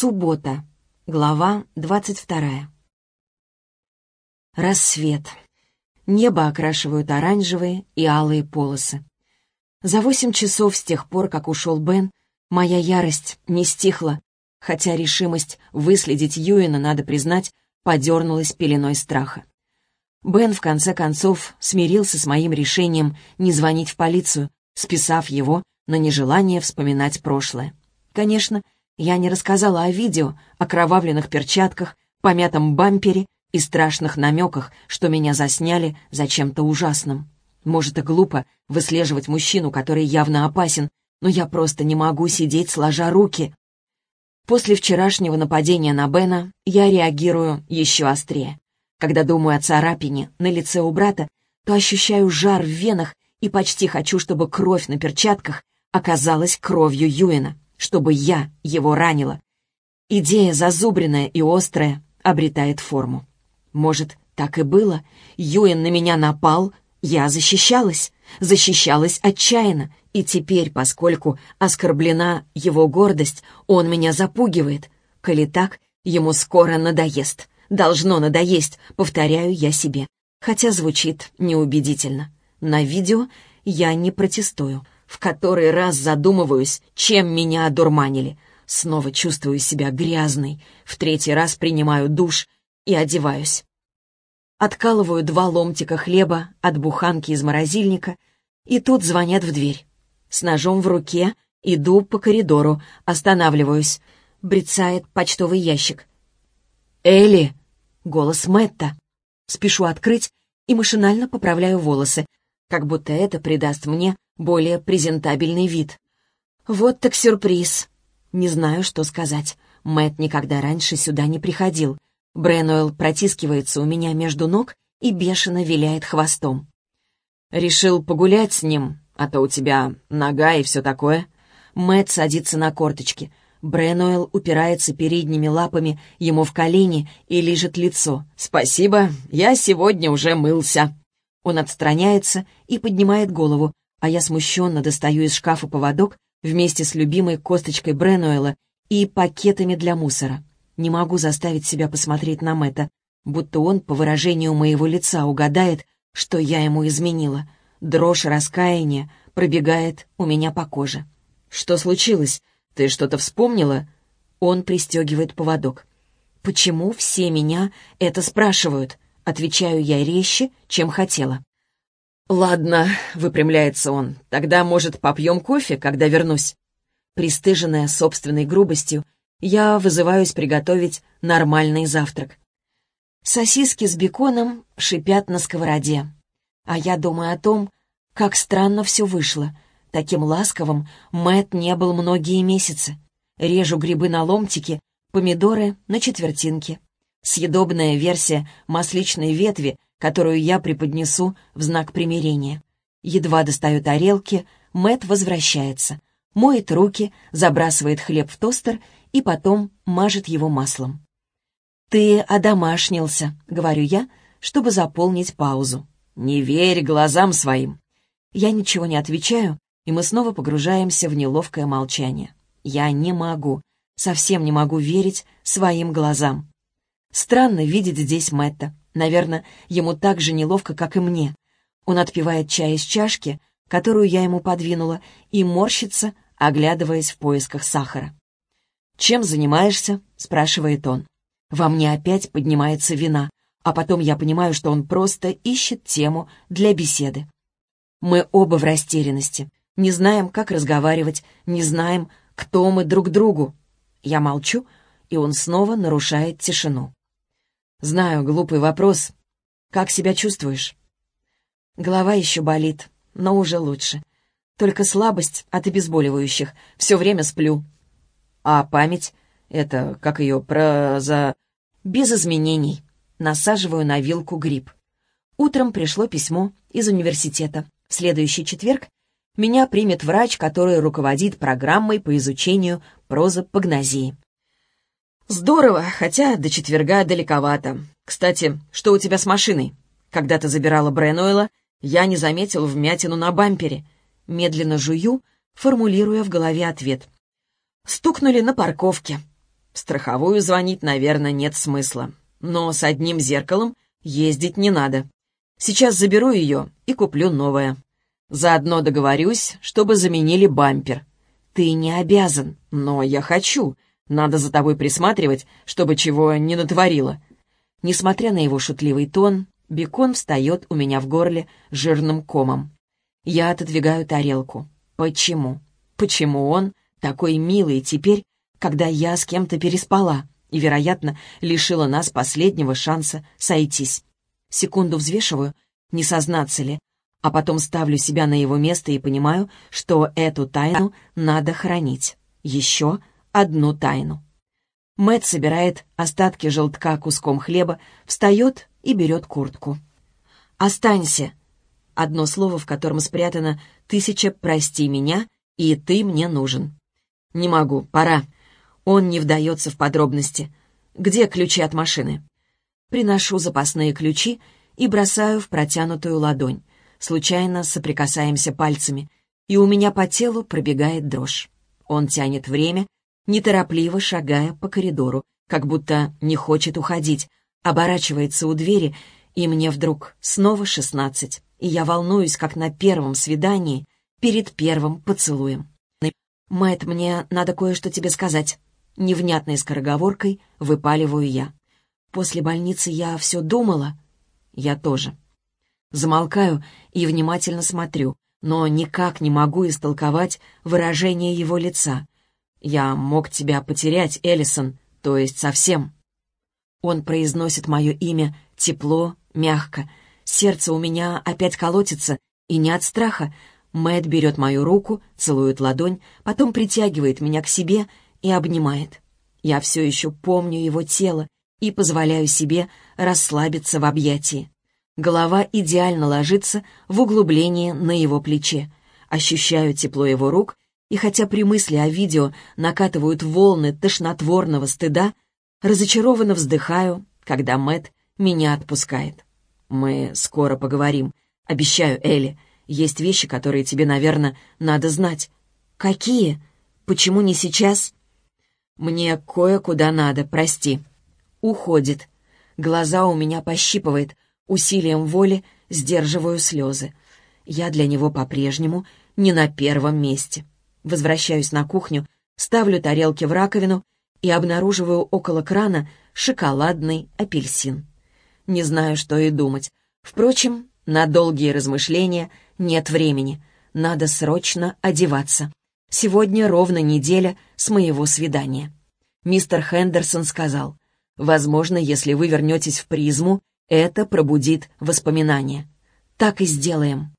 Суббота. Глава двадцать вторая. Рассвет. Небо окрашивают оранжевые и алые полосы. За восемь часов с тех пор, как ушел Бен, моя ярость не стихла, хотя решимость выследить Юина, надо признать, подернулась пеленой страха. Бен, в конце концов, смирился с моим решением не звонить в полицию, списав его на нежелание вспоминать прошлое. Конечно, я не рассказала о видео, о кровавленных перчатках, помятом бампере и страшных намеках, что меня засняли за чем-то ужасным. Может, и глупо выслеживать мужчину, который явно опасен, но я просто не могу сидеть сложа руки. После вчерашнего нападения на Бена я реагирую еще острее. Когда думаю о царапине на лице у брата, то ощущаю жар в венах и почти хочу, чтобы кровь на перчатках оказалась кровью Юэна чтобы я его ранила. Идея зазубренная и острая обретает форму. Может, так и было? Юэн на меня напал, я защищалась, защищалась отчаянно, и теперь, поскольку оскорблена его гордость, он меня запугивает. Коли так, ему скоро надоест. Должно надоесть, повторяю я себе. Хотя звучит неубедительно. На видео я не протестую в который раз задумываюсь, чем меня одурманили. Снова чувствую себя грязной, в третий раз принимаю душ и одеваюсь. Откалываю два ломтика хлеба от буханки из морозильника, и тут звонят в дверь. С ножом в руке иду по коридору, останавливаюсь. Брецает почтовый ящик. «Элли!» — голос Мэтта. Спешу открыть и машинально поправляю волосы, как будто это придаст мне более презентабельный вид. Вот так сюрприз. Не знаю, что сказать. Мэт никогда раньше сюда не приходил. Бренуэлл протискивается у меня между ног и бешено виляет хвостом. «Решил погулять с ним, а то у тебя нога и все такое». Мэт садится на корточки. Бренуэлл упирается передними лапами ему в колени и лижет лицо. «Спасибо, я сегодня уже мылся». Он отстраняется и поднимает голову, а я смущенно достаю из шкафа поводок вместе с любимой косточкой Бренуэла и пакетами для мусора. Не могу заставить себя посмотреть на Мэтта, будто он, по выражению моего лица, угадает, что я ему изменила. Дрожь раскаяния пробегает у меня по коже. «Что случилось? Ты что-то вспомнила?» Он пристегивает поводок. «Почему все меня это спрашивают?» Отвечаю я резче, чем хотела. «Ладно», — выпрямляется он, — «тогда, может, попьем кофе, когда вернусь?» Пристыженная собственной грубостью, я вызываюсь приготовить нормальный завтрак. Сосиски с беконом шипят на сковороде. А я думаю о том, как странно все вышло. Таким ласковым Мэт не был многие месяцы. Режу грибы на ломтики, помидоры на четвертинки. Съедобная версия масличной ветви которую я преподнесу в знак примирения. Едва достаю тарелки, Мэт возвращается, моет руки, забрасывает хлеб в тостер и потом мажет его маслом. «Ты одомашнился», — говорю я, чтобы заполнить паузу. «Не верь глазам своим». Я ничего не отвечаю, и мы снова погружаемся в неловкое молчание. Я не могу, совсем не могу верить своим глазам. Странно видеть здесь Мэтта. Наверное, ему так же неловко, как и мне. Он отпивает чай из чашки, которую я ему подвинула, и морщится, оглядываясь в поисках сахара. «Чем занимаешься?» — спрашивает он. Во мне опять поднимается вина, а потом я понимаю, что он просто ищет тему для беседы. Мы оба в растерянности, не знаем, как разговаривать, не знаем, кто мы друг другу. Я молчу, и он снова нарушает тишину. Знаю, глупый вопрос. Как себя чувствуешь? Голова еще болит, но уже лучше. Только слабость от обезболивающих. Все время сплю. А память? Это, как ее, про... за... Без изменений. Насаживаю на вилку гриб. Утром пришло письмо из университета. В следующий четверг меня примет врач, который руководит программой по изучению прозапогнозии. «Здорово, хотя до четверга далековато. Кстати, что у тебя с машиной? Когда ты забирала Бренуэла, я не заметил вмятину на бампере. Медленно жую, формулируя в голове ответ. Стукнули на парковке. Страховую звонить, наверное, нет смысла. Но с одним зеркалом ездить не надо. Сейчас заберу ее и куплю новое. Заодно договорюсь, чтобы заменили бампер. Ты не обязан, но я хочу. Надо за тобой присматривать, чтобы чего не натворила. Несмотря на его шутливый тон, бекон встает у меня в горле жирным комом. Я отодвигаю тарелку. Почему? Почему он такой милый теперь, когда я с кем-то переспала и, вероятно, лишила нас последнего шанса сойтись? Секунду взвешиваю, не сознаться ли, а потом ставлю себя на его место и понимаю, что эту тайну надо хранить. Еще одну тайну. Мэт собирает остатки желтка куском хлеба, встает и берет куртку. «Останься!» Одно слово, в котором спрятано «тысяча прости меня» и «ты мне нужен». «Не могу, пора». Он не вдается в подробности. «Где ключи от машины?» Приношу запасные ключи и бросаю в протянутую ладонь. Случайно соприкасаемся пальцами, и у меня по телу пробегает дрожь. Он тянет время, неторопливо шагая по коридору, как будто не хочет уходить, оборачивается у двери, и мне вдруг снова шестнадцать, и я волнуюсь, как на первом свидании перед первым поцелуем. «Мэтт, мне надо кое-что тебе сказать». Невнятной скороговоркой выпаливаю я. После больницы я все думала. Я тоже. Замолкаю и внимательно смотрю, но никак не могу истолковать выражение его лица. Я мог тебя потерять, Эллисон, то есть совсем. Он произносит мое имя тепло, мягко. Сердце у меня опять колотится, и не от страха. Мэт берет мою руку, целует ладонь, потом притягивает меня к себе и обнимает. Я все еще помню его тело, и позволяю себе расслабиться в объятии. Голова идеально ложится в углубление на его плече. Ощущаю тепло его рук, и хотя при мысли о видео накатывают волны тошнотворного стыда, разочарованно вздыхаю, когда Мэт меня отпускает. «Мы скоро поговорим. Обещаю, Элли. Есть вещи, которые тебе, наверное, надо знать». «Какие? Почему не сейчас?» «Мне кое-куда надо, прости», уходит. Глаза у меня пощипывает, усилием воли сдерживаю слезы. Я для него по-прежнему не на первом месте. Возвращаюсь на кухню, ставлю тарелки в раковину и обнаруживаю около крана шоколадный апельсин. Не знаю, что и думать. Впрочем, на долгие размышления нет времени. Надо срочно одеваться. Сегодня ровно неделя с моего свидания. Мистер Хендерсон сказал, Возможно, если вы вернетесь в призму, это пробудит воспоминания. Так и сделаем.